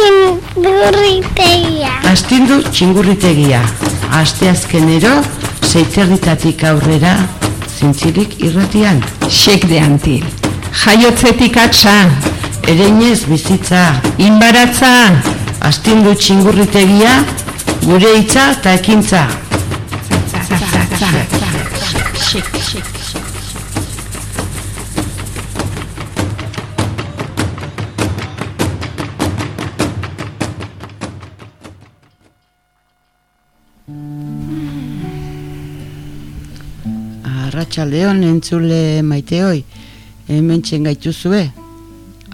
txingurritegia. Astindu txingurritegia. Asteazkenero, zeiterritatik aurrera, zintzilik irratian. Xek de antil. Jaiotzetik atxa. Ereinez bizitza. Inbaratza. Astindu txingurritegia, gure hitza eta ekintza. Arratxaldeon entzule maite hoi, hemen gaituzue,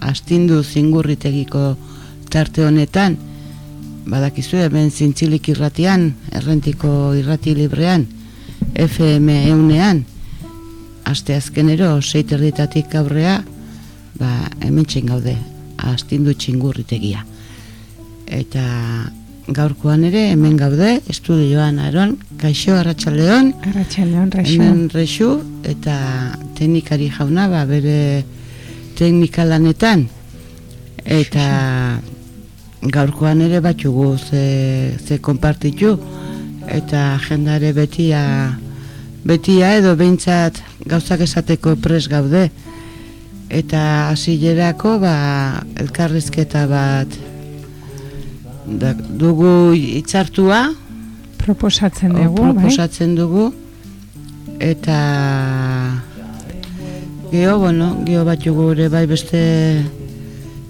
astindu zingurritegiko tarte honetan, badakizu hemen zintzilik irratian, errentiko irrati librean, FM eunean, aste azkenero, seiterditatik aurrea, ba, hemen gaude, astindu txingurritegia. Eta gaurkoan ere, hemen gaude, estudioan aron, kaixo arratsaldeon. Arratxaldeon, rexu. hemen rexu, eta teknikari jauna, ba, bere teknikalanetan, eta gaurkoan ere batxugu ze, ze konpartitu, eta jendare betia, betia edo behintzat gauzak esateko pres gaude, eta hasilerako ba, elkarrizketa bat da, dugu hitzartua, Proposatzen o, dugu, bai? proposatzen dugu, eta geho, bueno, geho batxugu ere bai beste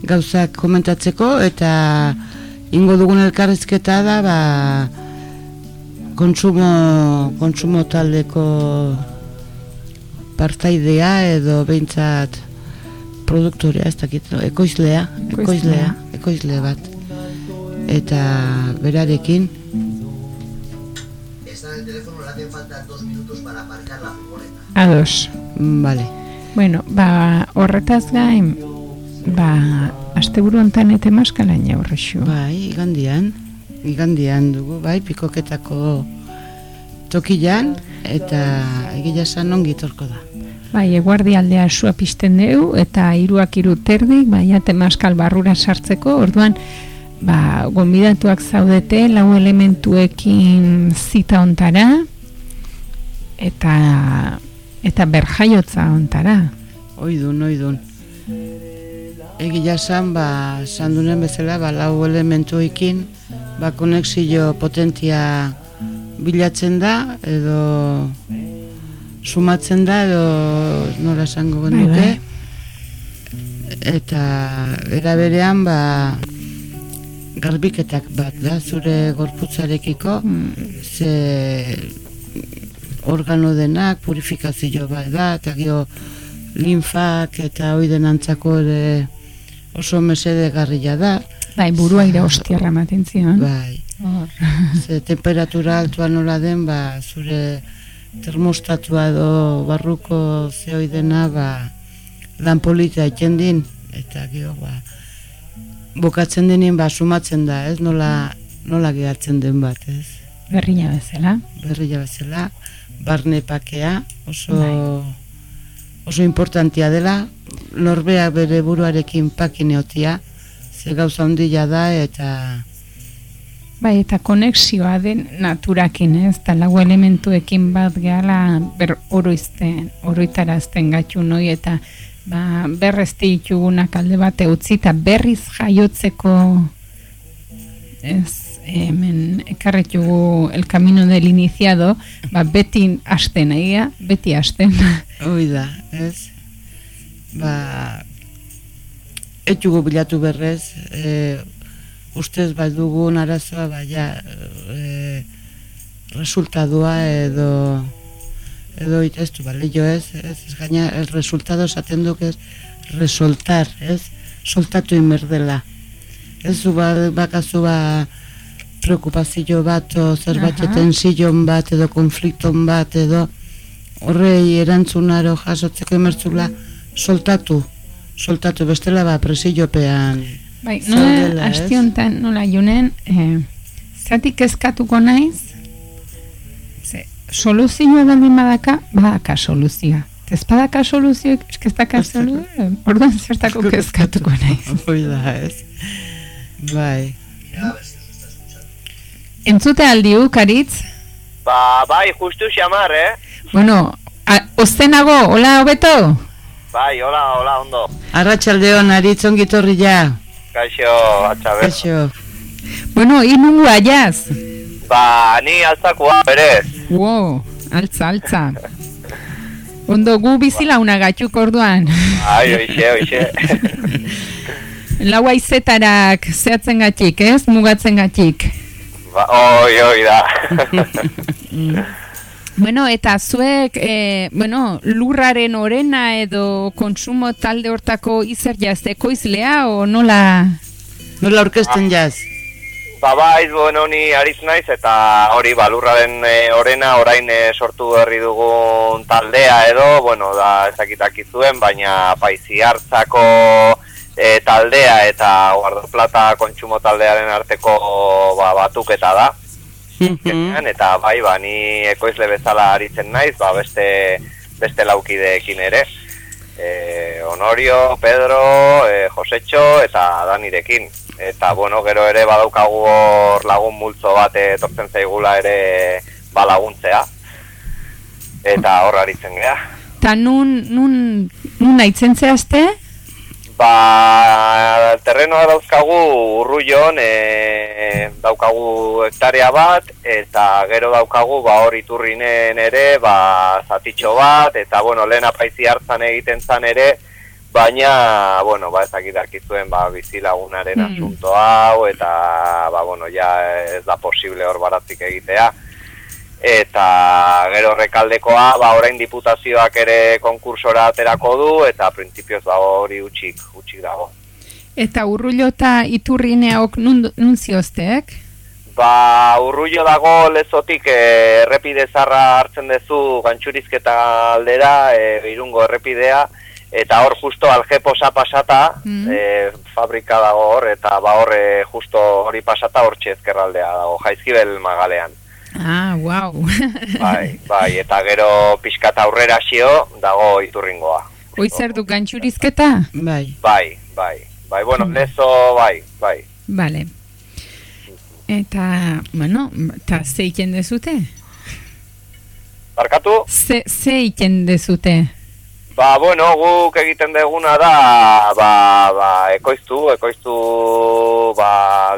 gauzak komentatzeko, eta ingo dugun elkarrizketa da, ba, kontsumo, kontsumo taldeko partaidea edo behintzat produktorea, ez dakit, ekoizlea, ekoizlea, ekoizle bat. Eta berarekin, Está en el teléfono, le hacen falta dos minutos para aparcar la furgoneta. Ados. mm, vale, Bueno, ba, horretaz gain, ba, asteburu hontan ete maskalaina horrexu. bai, igandian, igandian dugu, bai, pikoketako tokian, eta egia esan ongi torko da. Bai, eguardi aldea sua pizten deu, eta hiruak hiru terdik, bai, ate maskal barrura sartzeko, orduan, ba, gonbidatuak zaudete, lau elementuekin zita ontara, eta eta berjaiotza ontara. Oidun, oidun. Egia esan, ba, sandunen bezala, ba, lau elementuekin, ba, konexio potentia bilatzen da, edo sumatzen da, edo nola esango Bai, genuke. bai. Eta era berean, ba, garbiketak bat da, zure gorputzarekiko, ze organo denak, purifikazio bat da, eta gero linfak eta oiden antzako ere oso mesede garrila da, Bai, burua ira hostiarra ematen zion. bai. Ze temperatura altua nola den, ba, zure termostatua edo barruko zeoidena, ba, lan polita eten din, eta gero, ba, bukatzen denin, ba, sumatzen da, ez, nola, nola geratzen den bat, ez, Berrina bezala. berria bezala, barne pakea, oso, Bai. oso importantia dela, norbeak bere buruarekin pakineotia, ze gauza handia da, eta, Bai, eta konexioa den naturakin, ez? Eta lau elementuekin bat gehala ber oroizten, oroitarazten gatxu noi, eta ba, berrez ditugunak alde bate utzi, eta berriz jaiotzeko ez, hemen ekarretugu el camino del iniciado, ba, beti hasten, egia, beti hasten. hoi da, ez, ba, etxugu bilatu berrez, e, ustez bai dugun arazoa, baina e, resultadua edo edo itestu, bale, jo ez, ez, ez gaina, el resultado esaten duk ez, resoltar, ez, soltatu inberdela. Ez zu ba, bakazu ba, preokupazio bat, o zerbait Aha. tension bat, edo konflikton bat, edo horrei erantzunaro jasotzeko emertzula, soltatu, soltatu, bestela ba, presiopean. Bai, nola, Zaudela, ez? asti honetan, nola junen, eh, zatik kezkatuko naiz, soluzioa baldin badaka, badaka soluzioa. Ez badaka soluzioek, eske ez daka soluzioa, orduan zertako kezkatuko naiz. Hoi da, ez. bai. Entzute aldiu, karitz? Ba, bai, justu xamar, eh? Bueno, a, ostenago, hola, hobeto? Bai, hola, hola, ondo. Arratxaldeon, aritz ongitorri ja. Kaixo, atxaber. Kaixo. Bueno, inungu aiaz. Ba, ni altzakoa, berez. Wow, altza, altza. Ondo gu bizila una gatxuk orduan. Ai, oixe, oixe. Lau aizetarak zehatzen gatik, ez? Mugatzen gatik. ba, oi, oi da. Bueno, eta zuek, e, bueno, lurraren orena edo konsumo talde hortako izer jaz, ekoizlea o nola? Nola orkesten jaz? Ba, bai, bueno, ni ariz naiz, eta hori, balurraren e, orena, orain e, sortu berri dugun taldea edo, bueno, da ezakitak izuen, baina paizi hartzako e, taldea eta Guardo Plata kontsumo taldearen arteko ba, batuketa da. Mhm. Kenean, eta bai, ba, ni ekoizle bezala aritzen naiz, ba, beste, beste laukideekin ere. E, Honorio, Pedro, e, Josetxo eta Danirekin. Eta, bueno, gero ere badaukagu hor lagun multzo bat etortzen zaigula ere balaguntzea. Eta hor aritzen gea. Ta nun, nun, nun aitzen zehazte? Ba, terrenoa dauzkagu urruion, e, daukagu hektarea bat, eta gero daukagu ba hor iturrinen ere, ba, zatitxo bat, eta bueno, lehen apaizi hartzan egiten zan ere, baina, bueno, ba, ezakit arkizuen, ba, bizilagunaren Mm. asunto hau, eta, ba, bueno, ja ez da posible hor baratzik egitea. Eta gero rekaldekoa, ba, orain diputazioak ere konkursora aterako du, eta printzipioz ba, hori utxik, utxik dago. Eta urrullo eta iturrineok nun, nun zioztek? Ba, urrullo dago lezotik eh, errepide zarra hartzen duzu gantxurizketa aldera, e, irungo errepidea, eta hor justo aljeposa pasata, Mm. eh, fabrika dago hor, eta ba hor eh, justo hori pasata hor ezkerraldea dago, jaizkibel magalean. Ah, wow. Bai, bai, eta gero pixkat aurrera xio dago iturringoa. Hoi zer du gantxurizketa? Bai. Bai, bai, bai, bueno, lezo, bai, bai. Vale. Eta, bueno, eta ze iken dezute? Barkatu? Ze, ze iken dezute? Ba, bueno, guk egiten deguna da, ba, ba, ekoiztu, ekoiztu, ba,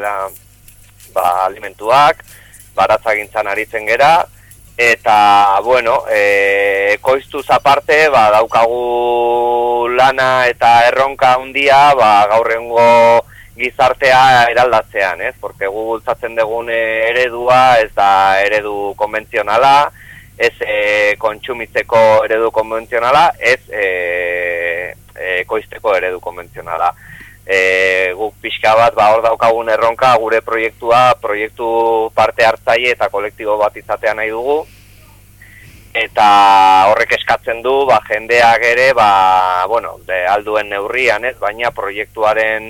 da, ba, alimentuak, baratzagintzan aritzen gera, eta, bueno, e, ekoiztuz aparte, ba, daukagu lana eta erronka handia, ba, gaurrengo gizartea eraldatzean, ez? Porque gu bultzatzen dugun eh, eredua ez da eredu konbentzionala, ez e, kontsumitzeko eredu konbentzionala, ez e, e, ekoizteko eredu konbentzionala. E, guk pixka bat, ba, hor daukagun erronka, gure proiektua, proiektu parte hartzaile eta kolektibo bat izatea nahi dugu, eta horrek eskatzen du, ba, jendeak ere, ba, bueno, de alduen neurrian, ez, baina proiektuaren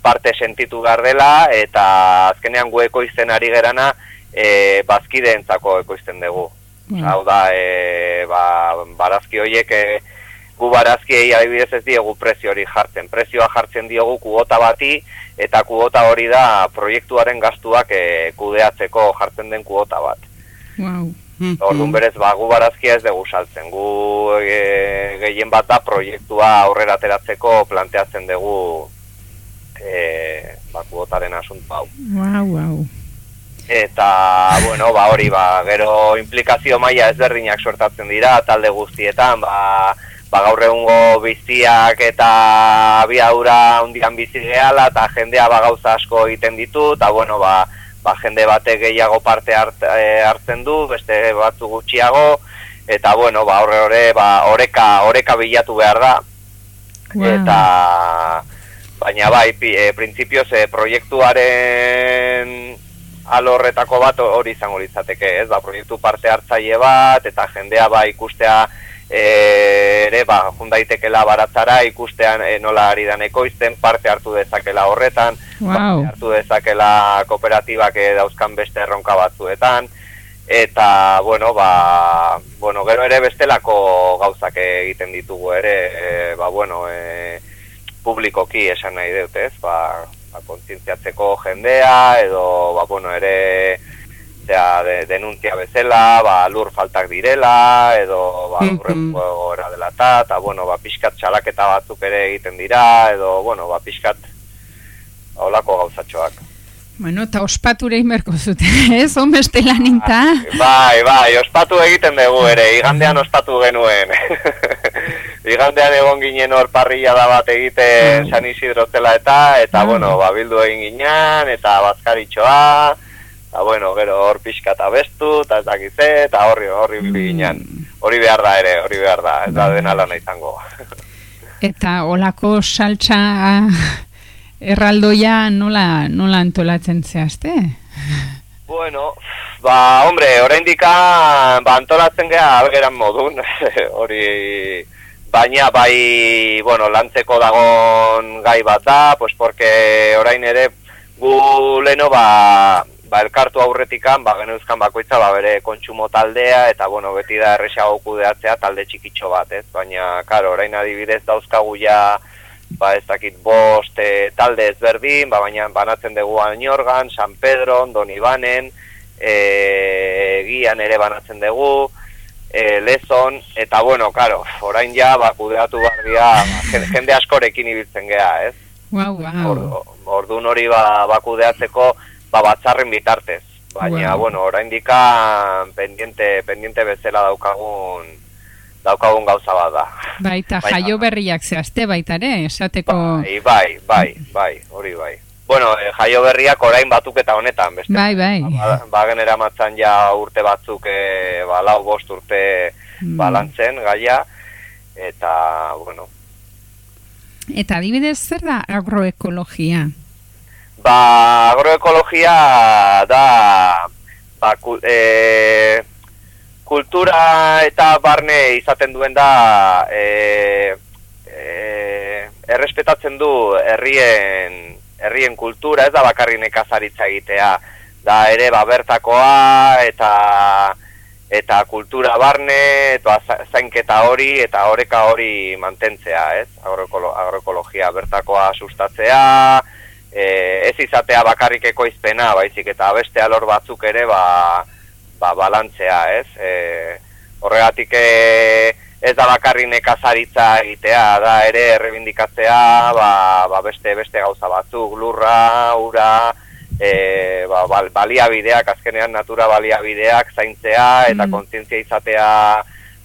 parte sentitu behar dela, eta azkenean gu ekoizten ari gerana, e, bazkideentzako ekoizten dugu. Wow. Hau da, e, ba, barazki horiek e, gu barazkiei adibidez ez diegu prezio hori jartzen. Prezioa jartzen diogu kuota bati, eta kuota hori da proiektuaren gastuak e, kudeatzeko jartzen den kuota bat. Wow. Mhm. Orduan berez, ba, gu barazkia ez dugu saltzen. Gu e, gehien bat da proiektua aurrera ateratzeko planteatzen dugu e, ba, kuotaren asunto hau. Wow, wow. Eta, bueno, ba, hori, ba, gero implikazio maila ezberdinak sortatzen dira, talde guztietan, ba, ba gaur egungo biziak eta abiadura hundian bizi gehala, eta jendea ba gauza asko egiten ditu, eta, bueno, ba, ba jende batek gehiago parte hart, eh, hartzen du, beste batzu gutxiago, eta, bueno, ba, horre hori, ba, oreka, oreka bilatu behar da, Wow. eta baina bai, e, printzipioz e, proiektuaren alorretako bat hori izango litzateke, ez? Ba, proiektu parte hartzaile bat eta jendea ba ikustea e, ere ba jun daitekela baratzara ikustean e, nola ari dan ekoizten parte hartu dezakela horretan, Wow. parte hartu dezakela kooperatibak e, dauzkan beste erronka batzuetan eta bueno, ba, bueno, gero ere bestelako gauzak egiten ditugu ere, e, ba, bueno, e, publikoki esan nahi dut, ez? Ba, ba, kontzientziatzeko jendea, edo, ba, bueno, ere, zera, de, denuntzia bezala, ba, lur faltak direla, edo, ba, Mhm. lurren gora dela eta, eta, bueno, ba, pixkat txalaketa batzuk ere egiten dira, edo, bueno, ba, pixkat, holako gauzatxoak. Bueno, eta ospature inberko zuten, ez? Onbeste laninta. Bai, bai, ospatu egiten dugu ere, igandean ospatu genuen. igandean egon ginen hor parrilla da bat egiten San Isidro zela eta, eta Ah. bueno, ba, bildu egin ginen, eta bazkaritxoa, eta bueno, gero hor pixka eta bestu, eta ez dakize, eta horri, horri mm. ginen. Hori behar da ere, hori behar da, ez da dena lana izango. Eta olako saltza erraldoia nola, nola antolatzen zehazte? Bueno, ba, hombre, oraindik ba, antolatzen geha algeran modun, hori, baina bai, bueno, lantzeko dagon gai bat da, pues porque orain ere gu leno ba, ba elkartu aurretikan, ba geneuzkan bakoitza ba bere kontsumo taldea eta bueno, beti da erresago kudeatzea talde txikitxo bat, ez? Baina claro, orain adibidez dauzkagu ja ba ez dakit bost e, talde ezberdin, ba, baina banatzen dugu Añorgan, San Pedro, Don Ibanen, e, gian ere banatzen dugu, e, lezon, eta bueno, karo, orain ja, ba, kudeatu behar dira, ba, jen- jende askorekin ibiltzen gea, ez? Guau, guau. Ordu, ordun hori ba, ba kudeatzeko ba, batzarren bitartez. Baina, Wow. bueno, orain pendiente, pendiente bezala daukagun, daukagun gauza bat da. Baita jaio berriak zehazte baita ere, esateko... Bai, bai, bai, bai, hori bai. Bueno, eh, jaio berriak orain batuketa honetan, beste. Bai, bai. Ba, ba genera matzan ja urte batzuk, e, ba, lau bost urte Mm. balantzen gaia, eta, bueno, Eta adibidez zer da agroekologia? Ba, agroekologia da ba, ku, e, kultura eta barne izaten duen da e, e, errespetatzen du herrien herrien kultura, ez da bakarri nekazaritza egitea. Da ere ba bertakoa eta eta kultura barne eta za- zainketa hori eta oreka hori mantentzea, ez? Agroekolo, agroekologia bertakoa sustatzea, e, ez izatea bakarrik ekoizpena, baizik eta beste alor batzuk ere ba, ba balantzea, ez? E, horregatik e, ez da bakarri nekazaritza egitea, da ere errebindikatzea ba, ba beste beste gauza batzuk, lurra, ura, e, ba, bal, baliabideak, azkenean natura baliabideak zaintzea eta Mm. kontzientzia izatea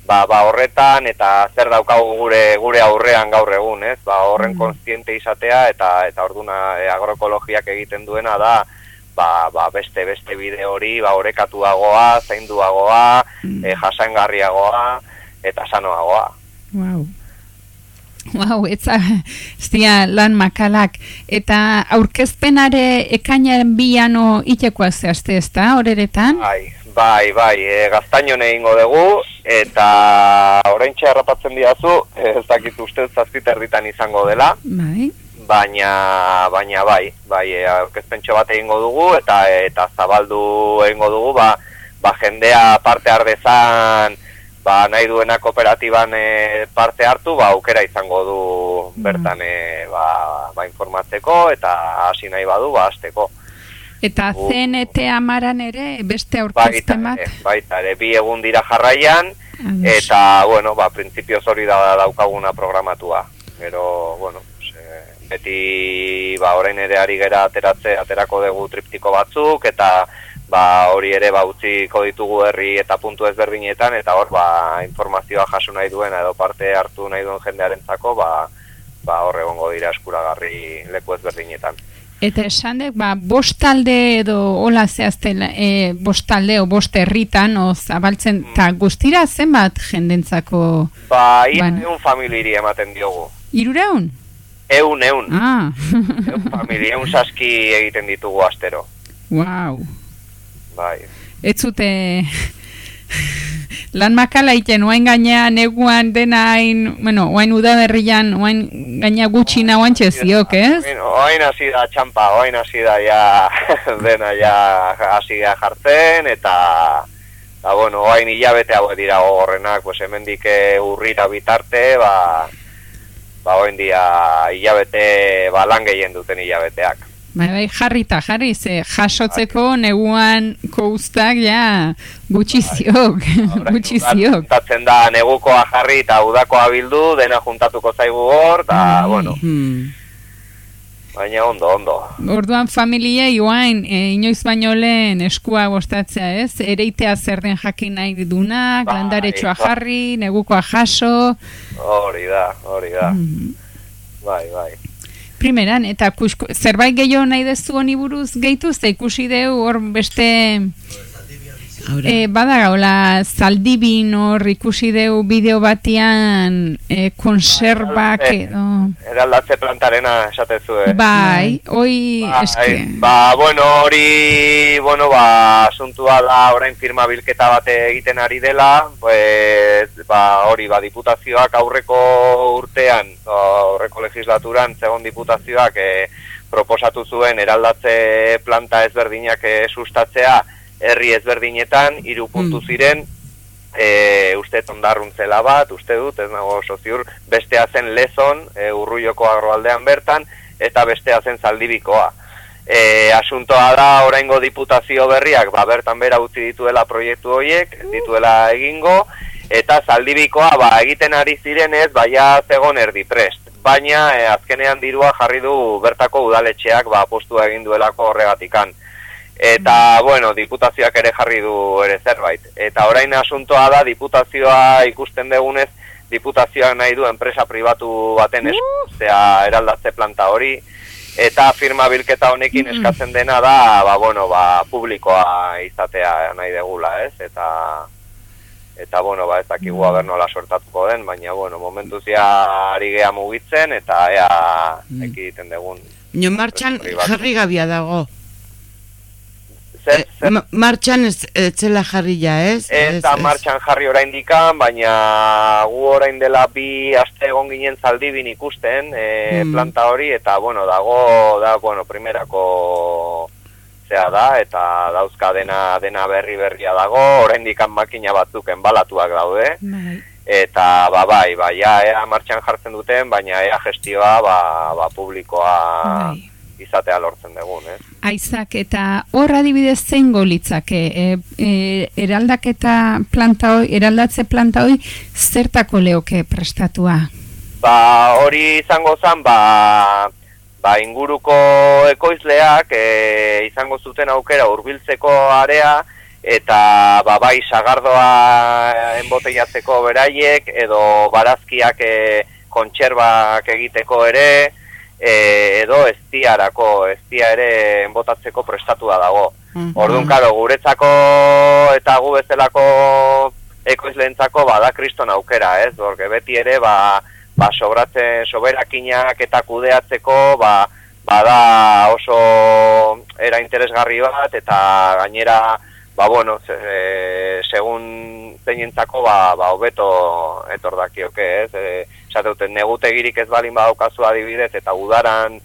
ba, ba horretan eta zer daukagu gure gure aurrean gaur egun, ez? Ba horren Mm. kontziente izatea eta eta orduna e, agroekologiak egiten duena da ba, ba beste beste bide hori ba orekatuagoa, zainduagoa, Mm. e, jasangarriagoa eta sanoagoa. Wow. Wow, etza, ez dira lan makalak. Eta aurkezpenare ekainaren biano itekoa zehazte ez da, horeretan? Bai, bai, bai, e, gaztainon egingo dugu, eta orain harrapatzen diazu, ez dakit uste zazpit erditan izango dela, Bai. baina, baina bai, bai, e, aurkezpentxo bat egingo dugu, eta eta zabaldu egingo dugu, ba, ba jendea parte ardezan, ba, nahi duena kooperatiban e, parte hartu, ba, aukera izango du bertan e, ba, ba, informatzeko, eta hasi nahi badu, ba, hasteko. Eta. CNT amaran ere beste Baita aurkezpen bat? baita ere, bi egun dira jarraian, Ados. eta, bueno, ba, printzipioz hori da daukaguna programatua. Gero, bueno, eh, beti, ba, orain ere ari gera ateratze, aterako dugu triptiko batzuk, eta, ba, hori ere, ba, utziko ditugu herri eta puntu ezberdinetan, eta hor, ba, informazioa jaso nahi duena edo parte hartu nahi duen jendearentzako, ba, ba, hor egongo dira eskuragarri leku ezberdinetan. Eta esan dek, ba, bost talde edo hola zehazte, e, bost talde o bost herritan, o zabaltzen, Mm. eta guztira zenbat jendentzako Ba, Bueno. eun familiri ematen diogu. irureun? Eun, eun. Ah, Eun familia, eun saski egiten ditugu astero. wow. Bai. Ez zute lan makala iten, oain gaina neguan denain, bueno, oain udaberrian, oain gaina gutxina oain txeziok, ez? Oain- hasi da txampa, oain hasi da ja dena ja hasi da jartzen eta eta bueno, oain hilabete hau dira gogorrenak, pues hemendik urrira bitarte, ba ba oain dia hilabete ba lan gehien duten hilabeteak. Bai, bai, jarri eta jarri, ze jasotzeko neguan kouztak, ja, gutxi ziok, gutxi ziok. Da negukoa jarri eta udakoa bildu, dena juntatuko zaigu hor, eta, Bai. bueno, Hmm. baina ondo, ondo. Orduan familia joain, e, inoiz baino lehen eskua bostatzea, ez? Ereitea zer den jakin nahi dunak, Bai, landaretxoa bai. jarri, negukoa jaso. Hori da, hori da. Mm. Bai, bai. Primeran, eta kusko, zerbait gehiago nahi dezu honi buruz gehitu, ze ikusi deu hor beste... E, bada gaula, zaldibin hor ikusi deu bideo batian e, konserbak Eh, edo... Eraldatze plantarena esatezu, eh? Bai, Bai, eske... Ba, bueno, hori, bueno, ba, asuntua da orain firma bilketa bate egiten ari dela, pues, ba, hori, ba, diputazioak aurreko urtean, o, aurreko legislaturan, zegon diputazioak e, proposatu zuen eraldatze planta ezberdinak e, sustatzea herri ezberdinetan, hiru puntu Mm. ziren, e, uste tondarrun zela bat, uste dut, ez nago oso ziur, bestea zen lezon, e, urruioko agroaldean bertan, eta bestea zen zaldibikoa. E, asuntoa da oraingo diputazio berriak, ba, bertan bera utzi dituela proiektu horiek, dituela egingo, eta zaldibikoa ba, egiten ari zirenez, baia zegon erdi prest. Baina e, azkenean dirua jarri du bertako udaletxeak ba, postua egin duelako horregatikan. Eta, bueno, diputazioak ere jarri du ere zerbait. Eta orain asuntoa da, diputazioa ikusten degunez, diputazioak nahi du enpresa pribatu baten eskustea eraldatze planta hori, eta firma bilketa honekin eskatzen dena da, ba, bueno, ba, publikoa izatea nahi degula, ez? Eta, eta bueno, ba, ez dakigu aber nola sortatuko den, baina, bueno, momentuz ja ari gea mugitzen, eta ea ekiten degun. Nio martxan jarri gabia dago. Zer, Eh, zer, ma- martxan ez etzela jarri ja, ez? Ez da martxan jarri orain dikan, baina gu orain dela bi aste egon ginen zaldibin ikusten e, Mm. planta hori, eta bueno, dago, da, bueno, primerako zea da, eta dauzka dena, dena berri berria dago, orain dikan makina batzuk enbalatuak daude, Bai. eta ba, bai, bai, ja, ea martxan jartzen duten, baina ea gestioa, ba, ba publikoa Bai. Izatea lortzen dugun, ez? Aizak eta hor adibidez zein litzake e, e, eraldaketa planta hoi, eraldatze planta hoi zertako leoke prestatua? Ba, hori izango zen, ba, ba inguruko ekoizleak e, izango zuten aukera hurbiltzeko area eta ba, bai sagardoa enboteiatzeko beraiek edo barazkiak e, kontserbak egiteko ere e, edo eztiarako, eztia ere enbotatzeko prestatua dago. Mhm. Orduan, karo, guretzako eta gu bezalako ekoizleentzako bada kriston aukera, ez? Porque beti ere, ba, ba sobratzen soberakinak eta kudeatzeko, ba, bada oso era interesgarri bat, eta gainera, ba, bueno, e, segun zeinentzako, ba, ba, hobeto etor dakioke, ez? E, esate duten, negutegirik ez balin badaukazu adibidez, eta udaran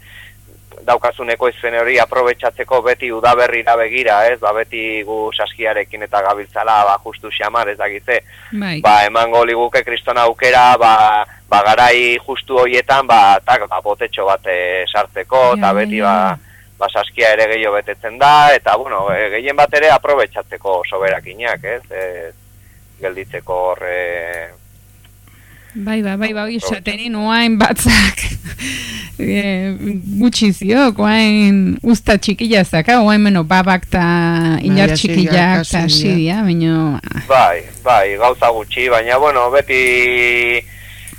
daukazuneko izfen hori aprobetxatzeko beti udaberrira begira, ez? Ba, beti gu saskiarekin eta gabiltzala, ba, justu xamar, ez dakitze, Bai. ba, emango liguke kriston aukera, ba, ba, garai justu horietan, ba, tak, ba, botetxo bat eh, sartzeko, eta Ja, beti, ja, ba, ba, saskia ere gehiago betetzen da, eta, bueno, e, gehien bat ere aprobetxatzeko soberakinak, ez? ez gelditzeko horre... Bai, bai, bai, bai, esatenin oain batzak. E, gutxi ziok, oain usta txikila zaka, oain meno babak ta ilar Bai, txikilak ta asidia, baino... Bai, bai, gauza gutxi, baina, bueno, beti...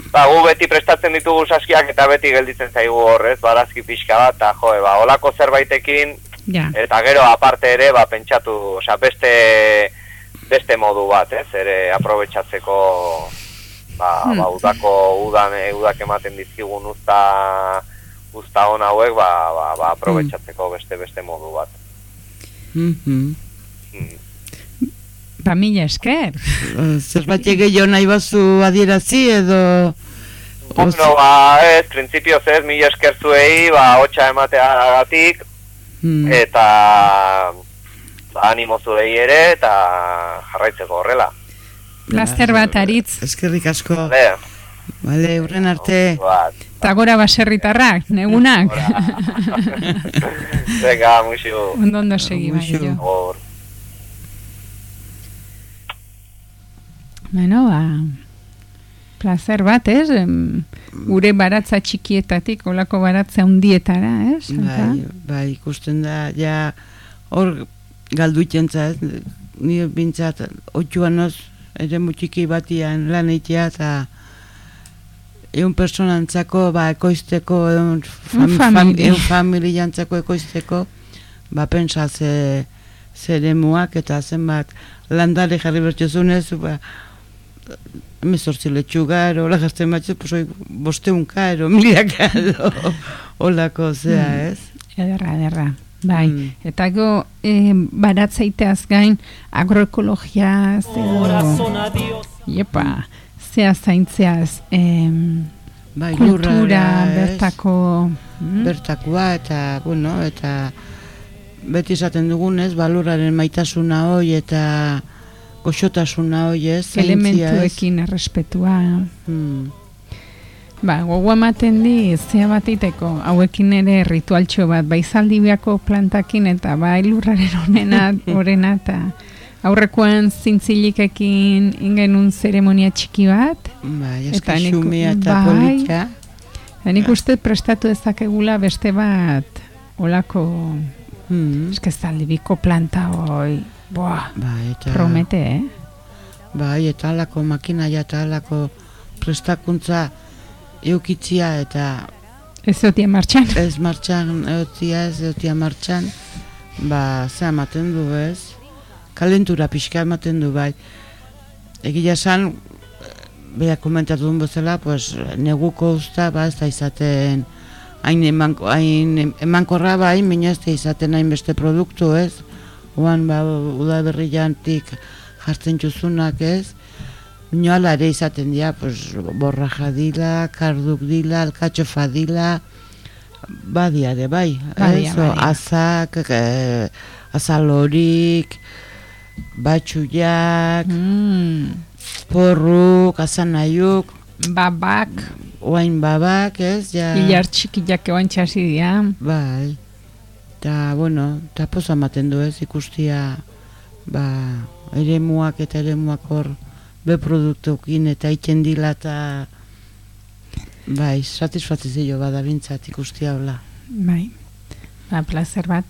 Ba, gu beti prestatzen ditugu saskiak eta beti gelditzen zaigu horrez, barazki pixka bat, eta jo, ba, olako zerbaitekin, Ja, eta gero aparte ere, ba, pentsatu, osea, beste, beste modu bat, ez, ere aprobetxatzeko, ba, Hmm. ba, udako, udan, eh, udak ematen dizkigun uzta, uzta hon hauek, ba, ba, ba, aprobetxatzeko beste, beste modu bat. Mhm. Mm. ba mila esker. Eh, Zerbait gehiago nahi bazu adierazi edo... Bueno, ba, ez, printzipioz ez, mila esker zuei, ba, hotxa emateagatik, Hmm. eta ba, animo zuei ere, eta jarraitzeko horrela. Plaster bat aritz. Eskerrik asko. Bale, Bale, urren arte. Eta gora baserritarrak, negunak. Venga, muixo. ondo ondo segi bai jo. Bueno, ba, placer bat, ez? Gure baratza txikietatik, olako baratza hundietara, ez? Bai, bai, ikusten da, ja, hor galduiten zaz, ni bintzat, otxuan oz, ere mutxiki batian lan eitea, eta egun personantzako, ba, ekoizteko, egun fam, fam, egun familiantzako ekoizteko, ba, pentsa ze, zeremuak eta zenbat landare jarri bertxezunez, ba, emezortzi letxuga, ero, hola jartzen batzu, pues, oi, bosteunka, ero, milaka, ero, holako, zea, Mm. ez? Ederra, ederra. Bai, Mm. eta go, e, baratzaiteaz gain, agroekologia, edo, jepa, zea zaintzeaz, em, Bai, kultura, lurrara, ez? bertako, mm? bertakoa eta bueno, eta beti esaten dugunez, baluraren maitasuna hoi eta goxotasuna hoi, ez? ez? elementuekin errespetua. Hmm. Ba, gogo ematen di, zea bat iteko, hauekin ere ritualtxo bat, bai zaldibiako plantakin eta bai lurraren onena, orena eta aurrekoan zintzilikekin ingenun zeremonia txiki bat, Bai, Eta nik- xumea eta bai. politia. eta nik uste prestatu dezakegula beste bat, olako, Hmm. eske zaldibiko planta hoi, boa, Bai, eta, promete, eh? bai, eta alako makinaia eta alako prestakuntza eukitzia eta Ez zotia martxan. ez martxan eotia, ez eotia martxan, ba, ze ematen du, ez? Kalentura pixka ematen du, bai. Egia esan, beha komentatu duen bezala, pues, neguko usta, ba, ez da izaten, hain, emanko, hain emankorra bai, baina ez da izaten hain beste produktu, ez? Oan, ba, udaberri jantik jartzen txuzunak, ez? Baina ala ere izaten dira, pues, borraja dila, karduk dila, alkatxofa dila, badia ere, bai. Badia, ez? O, badia. azak, eh, azalorik, batxuiak, Mm, porruk, azanaiuk, babak, oain babak, ez? Ja, hilar txikiak eban txasi dira. Bai. Eta, bueno, eta poza ematen du ez, ikustia, ba, eremuak eta eremuak hor, be produktukin eta itzen dila eta, bai, satisfazio bada bintzat ikustia hola. Bai, ba, placer bat.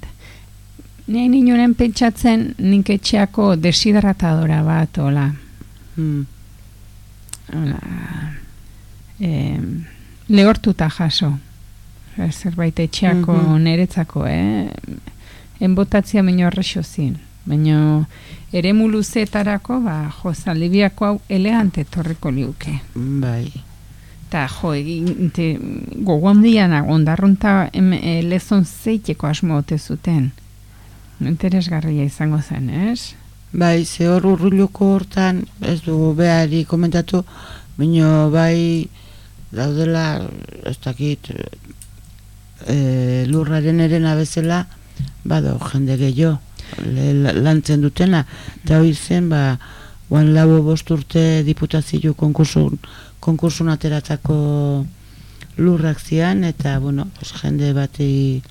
Ni ninoren pentsatzen nik etxeako desidratadora bat, hola. Hmm. hola em, lehortuta jaso. Zerbait etxeako Mhm. neretzako, eh? Enbotatzia baino horrexo zin. Baina ere luzeetarako, ba, jo, zaldibiako hau elegante torriko liuke. Bai. Eta jo, egin, te, gogo handian ondarrunta em, e, lezon zeiteko asmo zuten. Interesgarria izango zen, ez? Bai, ze hor urriluko hortan, ez dugu behari komentatu, baina bai daudela, ez dakit, e, lurraren erena bezala, bado jende gehiago, lantzen dutena, eta hori zen, ba, guan lau bost urte diputazio konkursun, konkursun ateratako lurrak zian, eta, bueno, pues, jende bati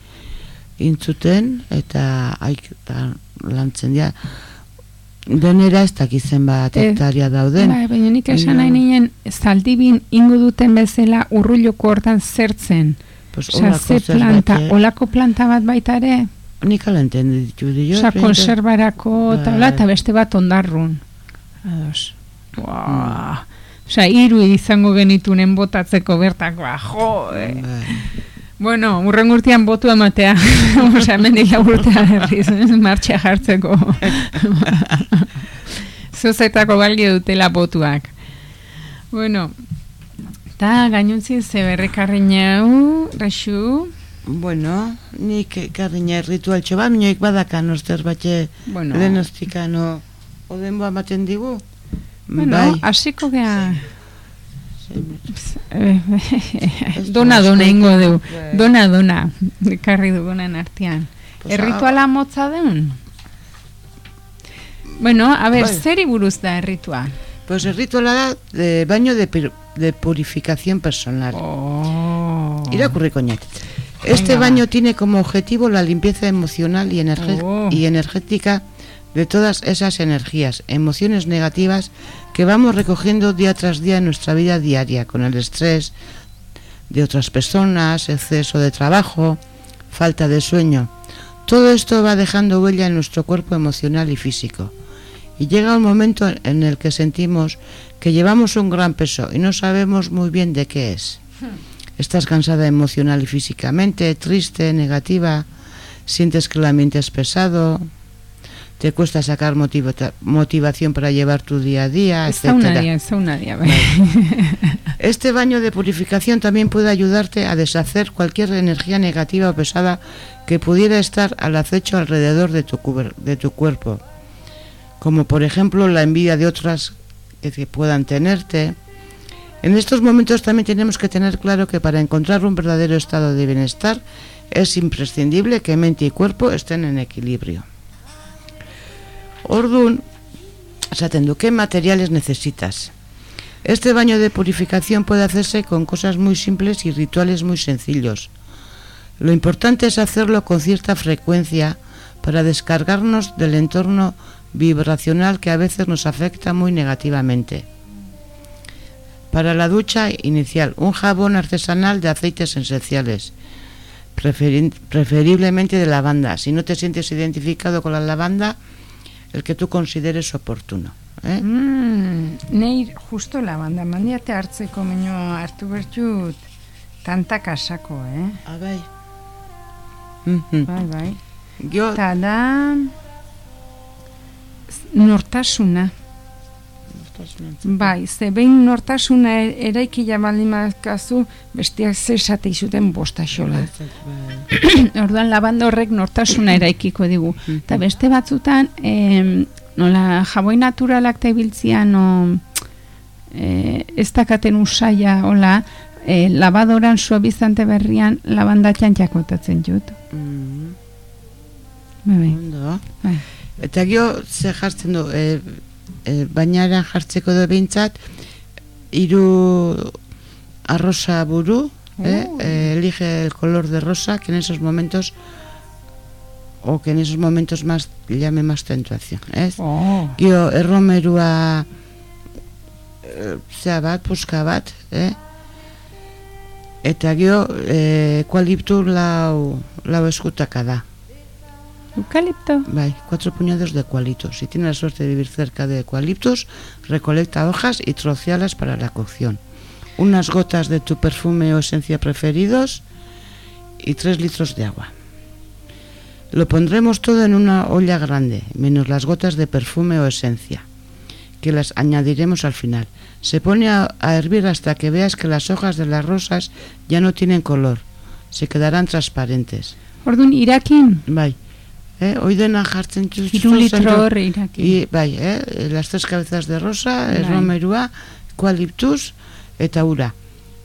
intzuten, eta haik, eta lantzen dira, denera ez dakizen bat Eh, hektaria dauden. Bai, baina nik esan nahi ninen zaldibin ingo duten bezala urrulloko hortan zertzen. Pues holako ze planta, eh? olako planta bat baita ere, Nik alenten ditu dio. osea, konserbarako, eta Bai. eta beste bat ondarrun. Ados. Hmm. Buah. Osea, hiru izango genitunen botatzeko bertakoa, jo, eh. Bueno, urren urtean botu ematea. Osea, hemen dila urtea berriz, ez, martxa jartzeko. Zozetako balio dutela botuak. Bueno, eta gainuntzin ze berrekarri hau, Rexu, Bueno, nik garrina ritual bat, minoik badakan oster batxe bueno, lehen ostikano odenboa ematen digu. bueno bai, hasiko gea, dona dona ingo du, dona dona, ekarri dugunan artean. Pues, Errituala motza deun? Bueno, a ber, Bai. zeri buruz da erritua? Pues el rituala da de baño de, de purificación personal. Oh. Irakurriko net. Este Venga, baño tiene como objetivo la limpieza emocional y, Oh. y energética de todas esas energías, emociones negativas que vamos recogiendo día tras día en nuestra vida diaria, con el estrés de otras personas, exceso de trabajo, falta de sueño. Todo esto va dejando huella en nuestro cuerpo emocional y físico. Y llega un momento en el que sentimos que llevamos un gran peso y no sabemos muy bien de qué es. Estás cansada emocional y físicamente, triste, negativa, sientes que el ambiente es pesado, te cuesta sacar motiva- motivación para llevar tu día a día, Está etcétera. día, está día. Este baño de purificación también puede ayudarte a deshacer cualquier energía negativa o pesada que pudiera estar al acecho alrededor de tu, de tu cuerpo, como por ejemplo la envidia de otras que puedan tenerte. En estos momentos también tenemos que tener claro que para encontrar un verdadero estado de bienestar es imprescindible que mente y cuerpo estén en equilibrio. Ordun, esaten du, ¿qué materiales necesitas? Este baño de purificación puede hacerse con cosas muy simples y rituales muy sencillos. Lo importante es hacerlo con cierta frecuencia para descargarnos del entorno vibracional que a veces nos afecta muy negativamente. Para la ducha inicial, un jabón artesanal de aceites esenciales, preferiblemente de lavanda. Si no te sientes identificado con la lavanda, el que tú consideres oportuno. ¿eh? Mm, neir justo labanda mandiate hartzeko mino hartu bertut tanta kasako, eh? Ah, bai. Mhm. Bai, bai. Gio, Eta da nortasuna. Bai, ze behin nortasuna e- eraikila baldin makazu, bestiak ze esate izuten bostaxola. Orduan labanda horrek nortasuna eraikiko digu. Eta beste batzutan, em, nola jaboi naturalak eta ibiltzian no, e, ez dakaten usaia, hola, e, labadoran suabizante berrian labanda txantxakotatzen jut. Mm, Bai, bai. bai. Eta gio, ze jartzen du, e, e, bainara jartzeko du behintzat, hiru arrosa buru, eh, Oh. eh, elige el color de rosa, que en esos momentos, o que en esos momentos más llame más tentación, ez? Oh. Gio, erromerua, e, zea bat, puska bat, eh? Eta gio, e, kualiptu lau, lau eskutaka da. Eucalipto. Bai, cuatro puñados de eucaliptos. Si tienes la suerte de vivir cerca de eucaliptos, recolecta hojas y trocéalas para la cocción. Unas gotas de tu perfume o esencia preferidos y tres litros de agua. Lo pondremos todo en una olla grande, menos las gotas de perfume o esencia, que las añadiremos al final. Se pone a, a hervir hasta que veas que las hojas de las rosas ya no tienen color, se quedarán transparentes. Orduan, irakin, Bai. Eh, hoi dena jartzen txuz, hiru litro horre irakin. Y, bai, eh, las tres cabezas de rosa, Bai. erromerua, eucaliptus eta ura.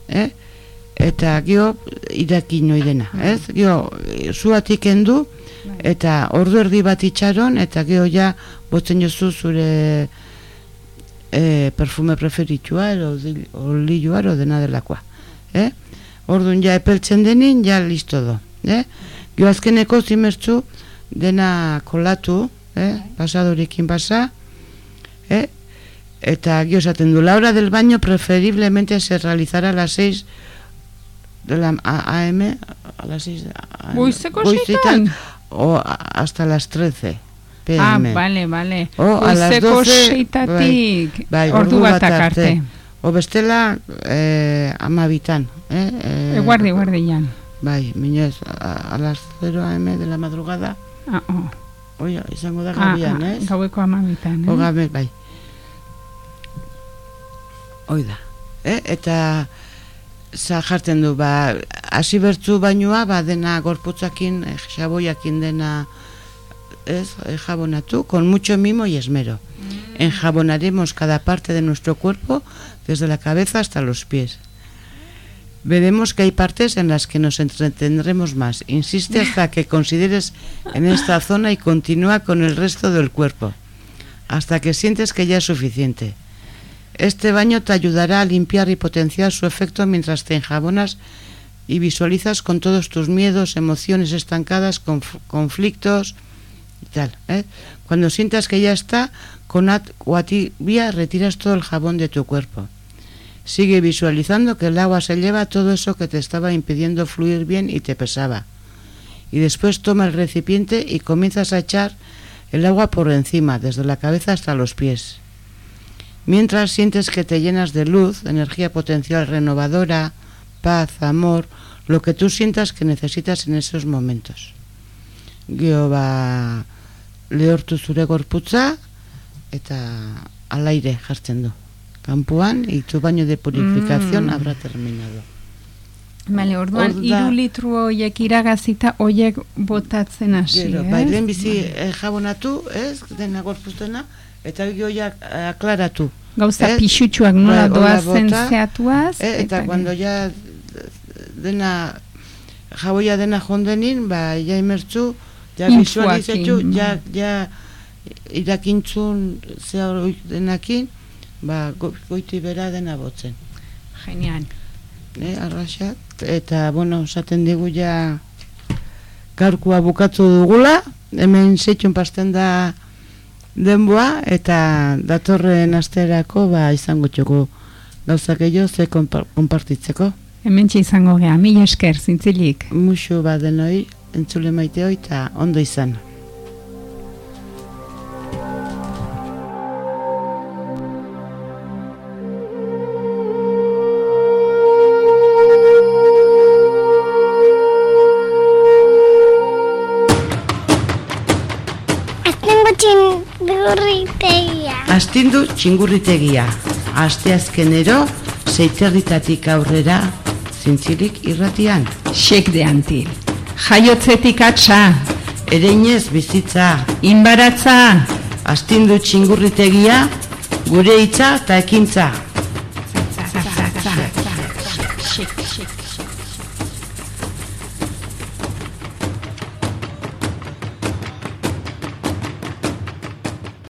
Eh? Eta gio irakin hoi dena, ez? Gio, eh, zuatik endu, eta ordu erdi bat itxaron, eta gio ja botzen jozu zure eh, perfume preferitua, ero olilua, ero dena delakoa. Eh? Orduan ja epeltzen denin, ja listo do. Eh? Gio azkeneko zimertzu dena kolatu, eh? pasadorekin pasa, eh? eta gio esaten du, la hora del baño preferiblemente se realizará a las 6 de la AM, a las 6 de a- Goizeko seitan? o hasta las 13 Ah, PM. vale, vale. O a las Goizeko 12, seitatik bai, ordu bat arte. O bestela eh, amabitan. Eh? Eh, Eguardi, guardian. Bai, minez, a, a las 0 AM de la madrugada, Ah, oh. oia, izango da ah, gabian, ah, ez? gaueko amabitan, eh? O gabe, bai. Hoi da. Eh? Eta za jartzen du, ba, hasi bertzu bainua, ba, dena gorputzakin, eh, xaboiakin dena, ez, eh, jabonatu, con mucho mimo y esmero. Enjabonaremos cada parte de nuestro cuerpo, desde la cabeza hasta los pies. Veremos que hay partes en las que nos entretendremos más. Insiste hasta que consideres en esta zona y continúa con el resto del cuerpo, hasta que sientes que ya es suficiente. Este baño te ayudará a limpiar y potenciar su efecto mientras te enjabonas y visualizas con todos tus miedos, emociones estancadas, conf- conflictos y tal. ¿eh? Cuando sientas que ya está, con agua tibia retiras todo el jabón de tu cuerpo. Sigue visualizando que el agua se lleva todo eso que te estaba impidiendo fluir bien y te pesaba. Y después toma el recipiente y comienzas a echar el agua por encima, desde la cabeza hasta los pies. Mientras sientes que te llenas de luz, energía potencial renovadora, paz, amor, lo que tú sientas que necesitas en esos momentos. Ba lehortu zure al aire jartzen. Kanpoan y tu baño de purificación Mm. habrá terminado. Bale, orduan, Hor da- iru litru horiek iragazita horiek botatzen hasi, Gero, ez? bai, lehenbizi eh, jabonatu, ez, dena gorpuztena, eta gioiak aklaratu. Gauza Ez? pixutxuak nola Bai, doazen zeatuaz. Eh, eta cuando ya dena jaboia dena jondenin, ba, ja imertzu, ja visualizetu, bai. ja, ja irakintzun zea hori denakin, ba, go, goiti bera dena botzen. Genial. Ne, arraxat, eta, bueno, esaten digu ja gaurkoa bukatu dugula, hemen zeitxun pasten da denboa, eta datorren asterako, ba, izango txoko gauzak gehiago ze konpa- konpartitzeko. Hemen izango gea, mila esker, zintzilik. Muxu ba denoi, entzule maiteo eta ondo izan. Astindu txingurritegia. Asteazkenero, zeiterritatik aurrera, zintzilik irratian. Xek de antil. Jaiotzetik atxa, Ereinez bizitza, inbaratza, astindu txingurritegia, gure hitza eta ekintza. Za, za, za, za. Xek, xek.